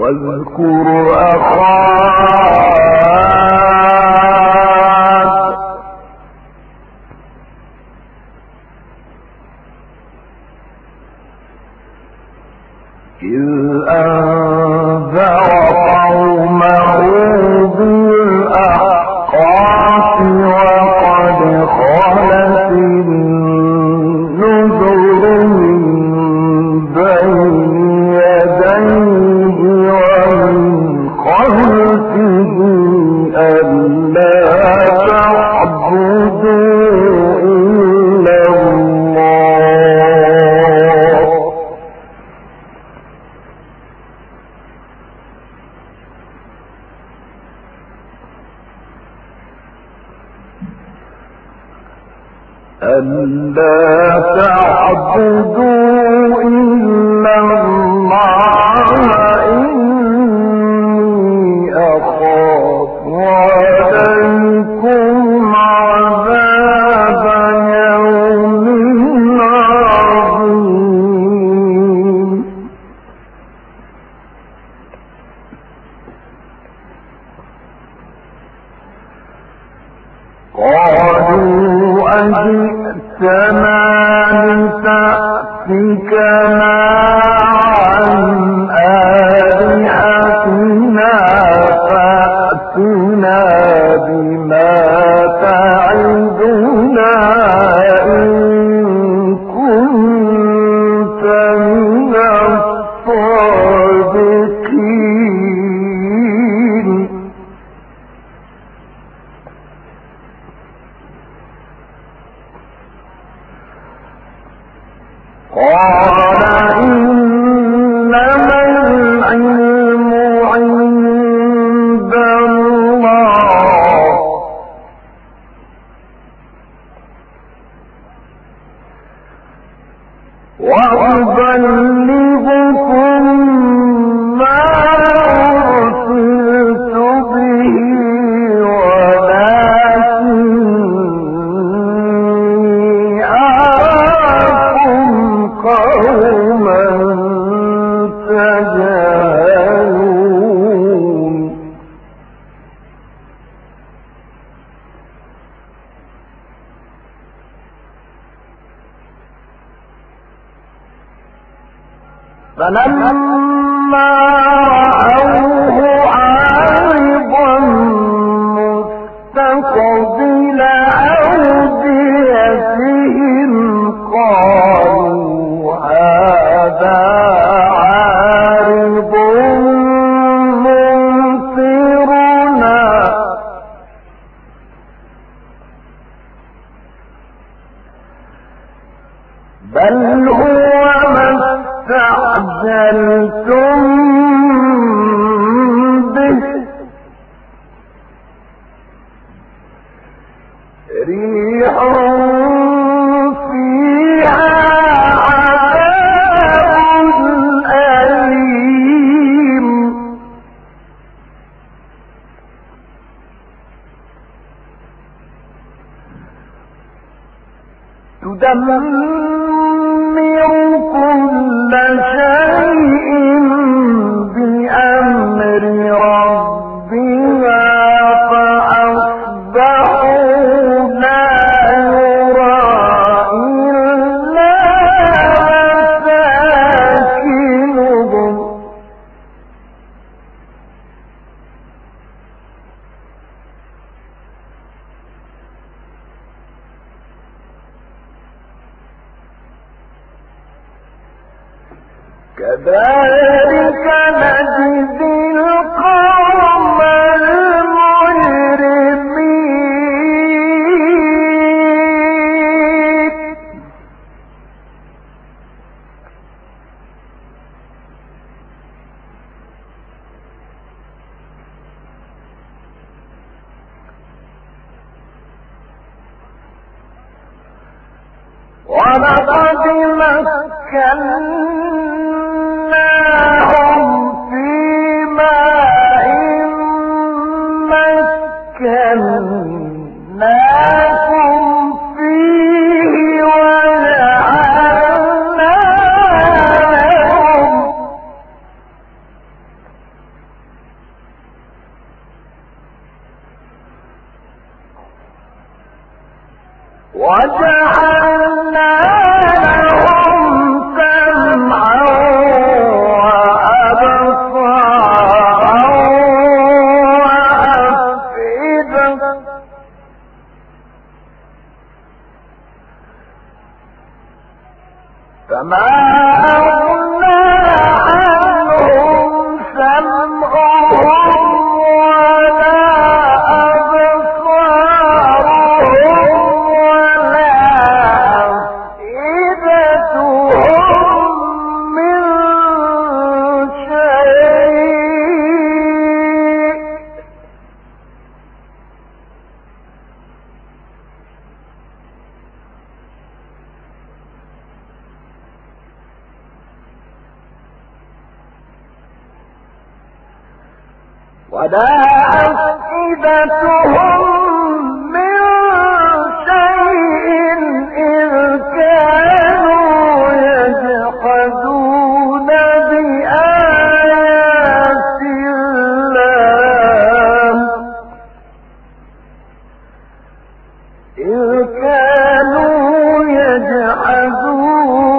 واذكر أخاك. إذ أنت عبد لك وجعلنا له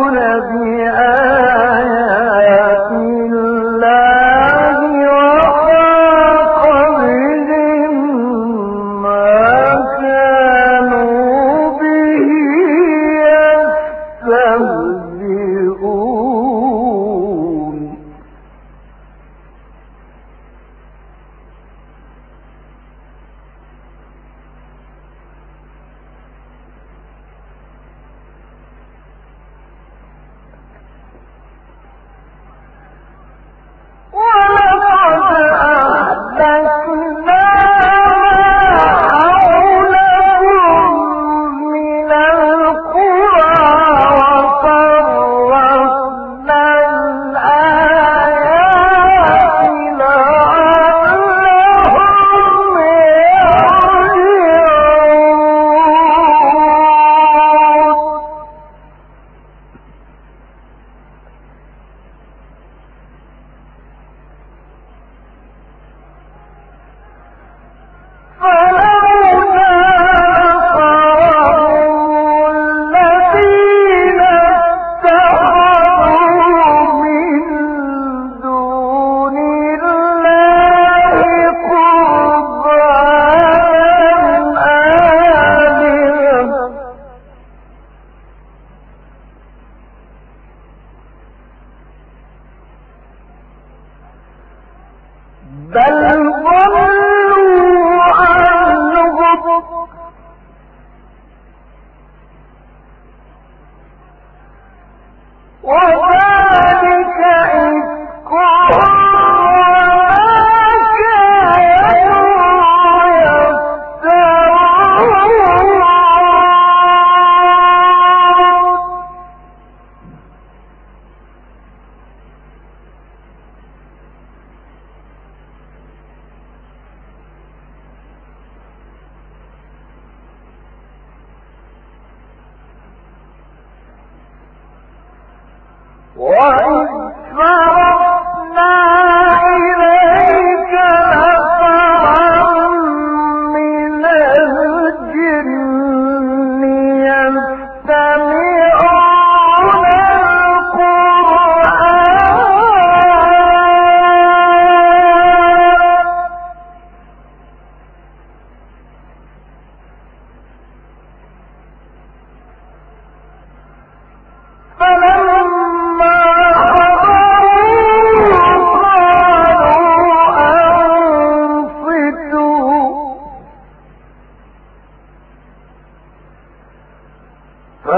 وإذ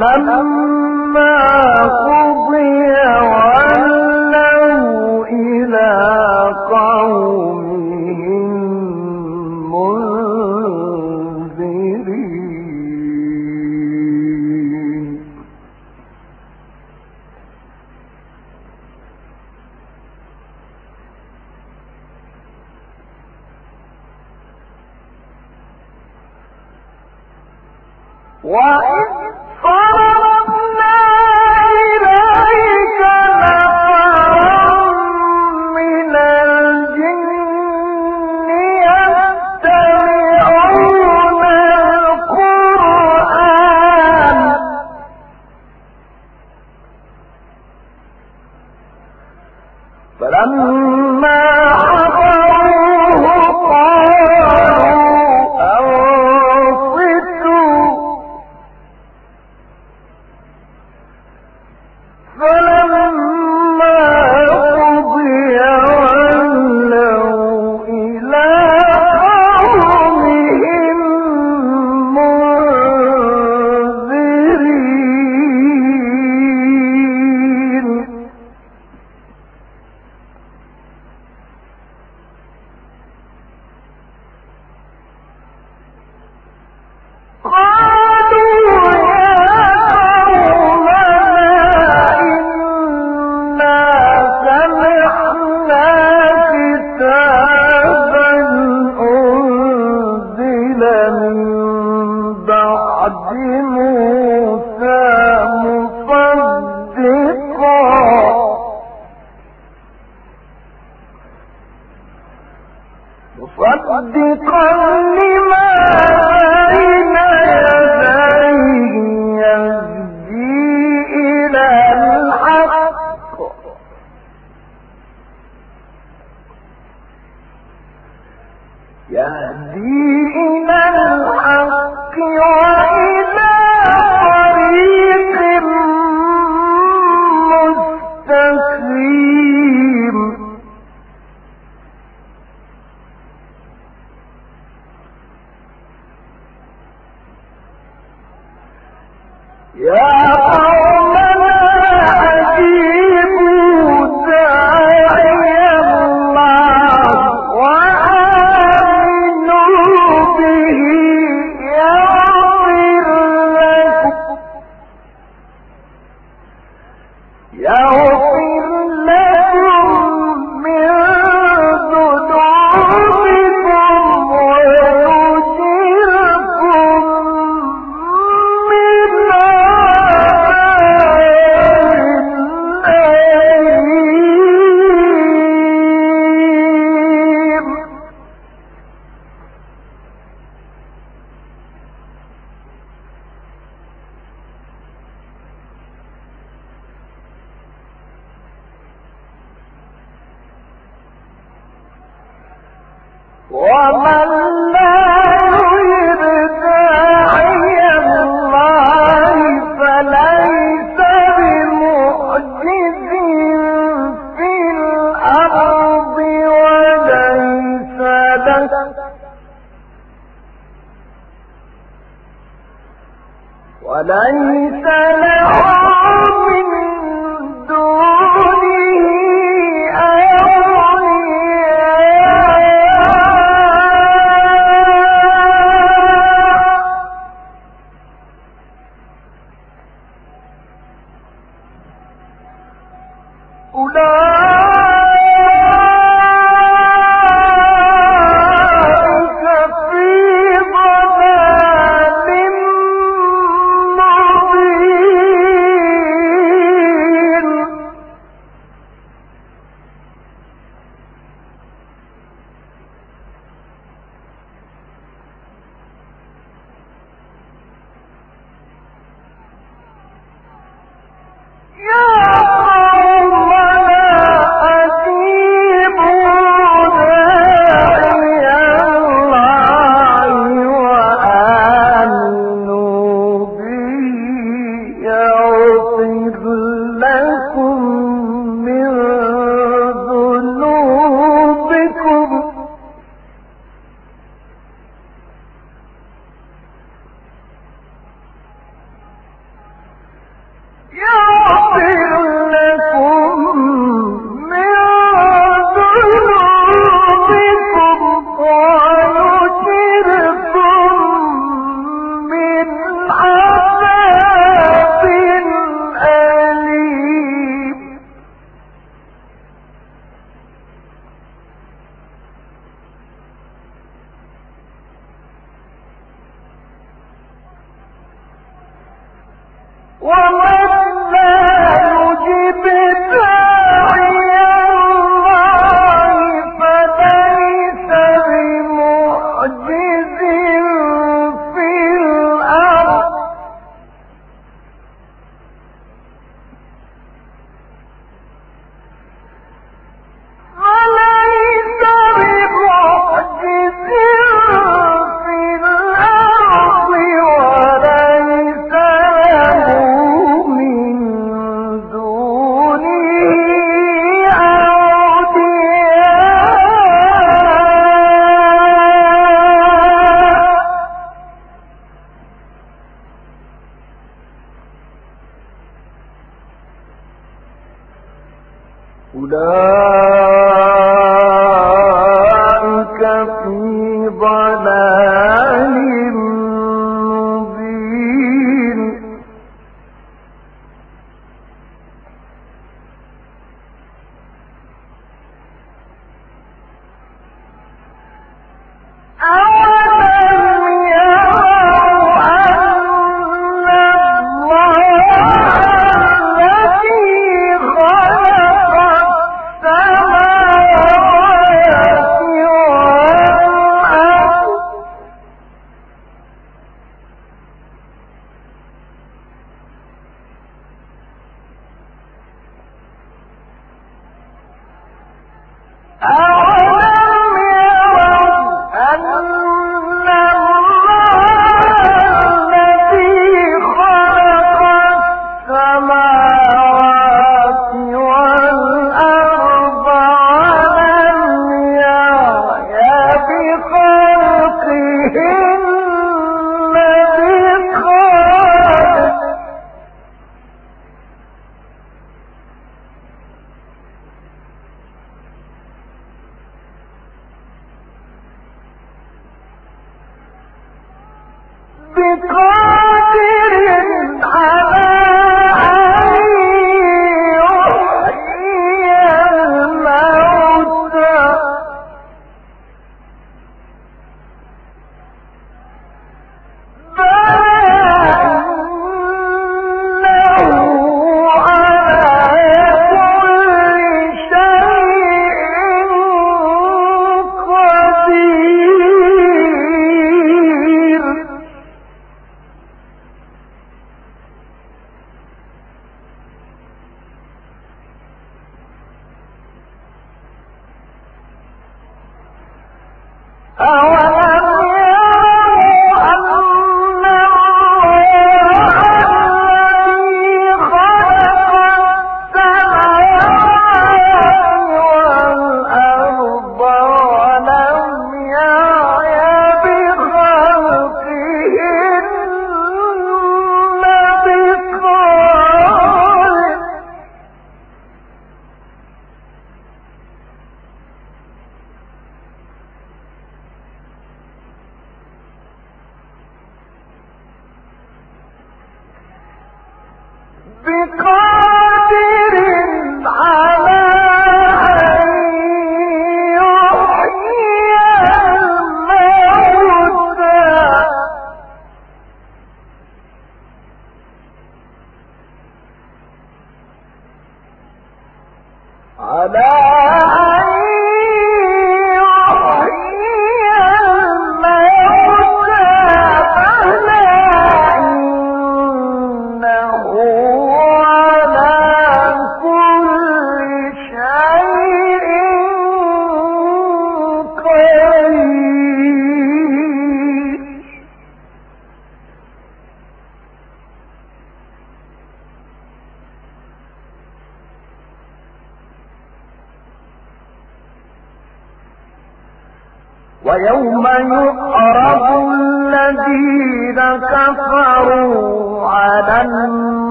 فلما قضي ولوا إلى قومهم منذرين. وإذ Como? مصدقا لما ومن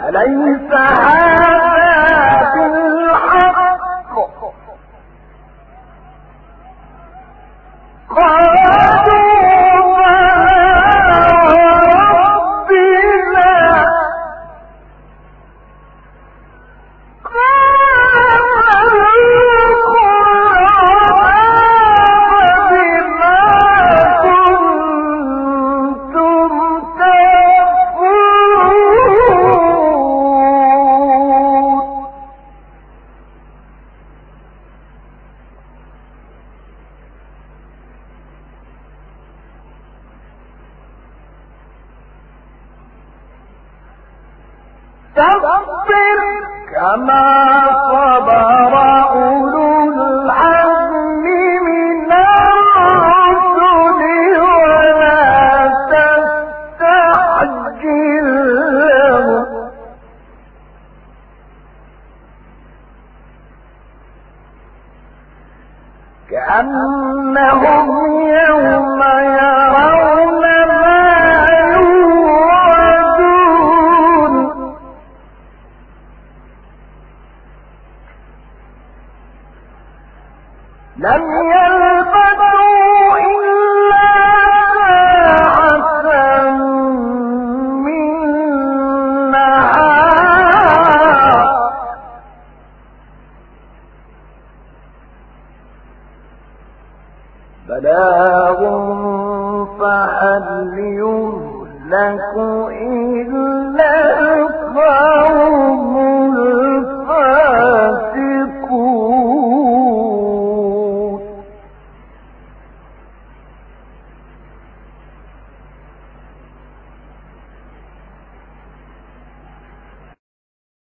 أليس هذا فاصبر كما صبر أولو لم يلبثوا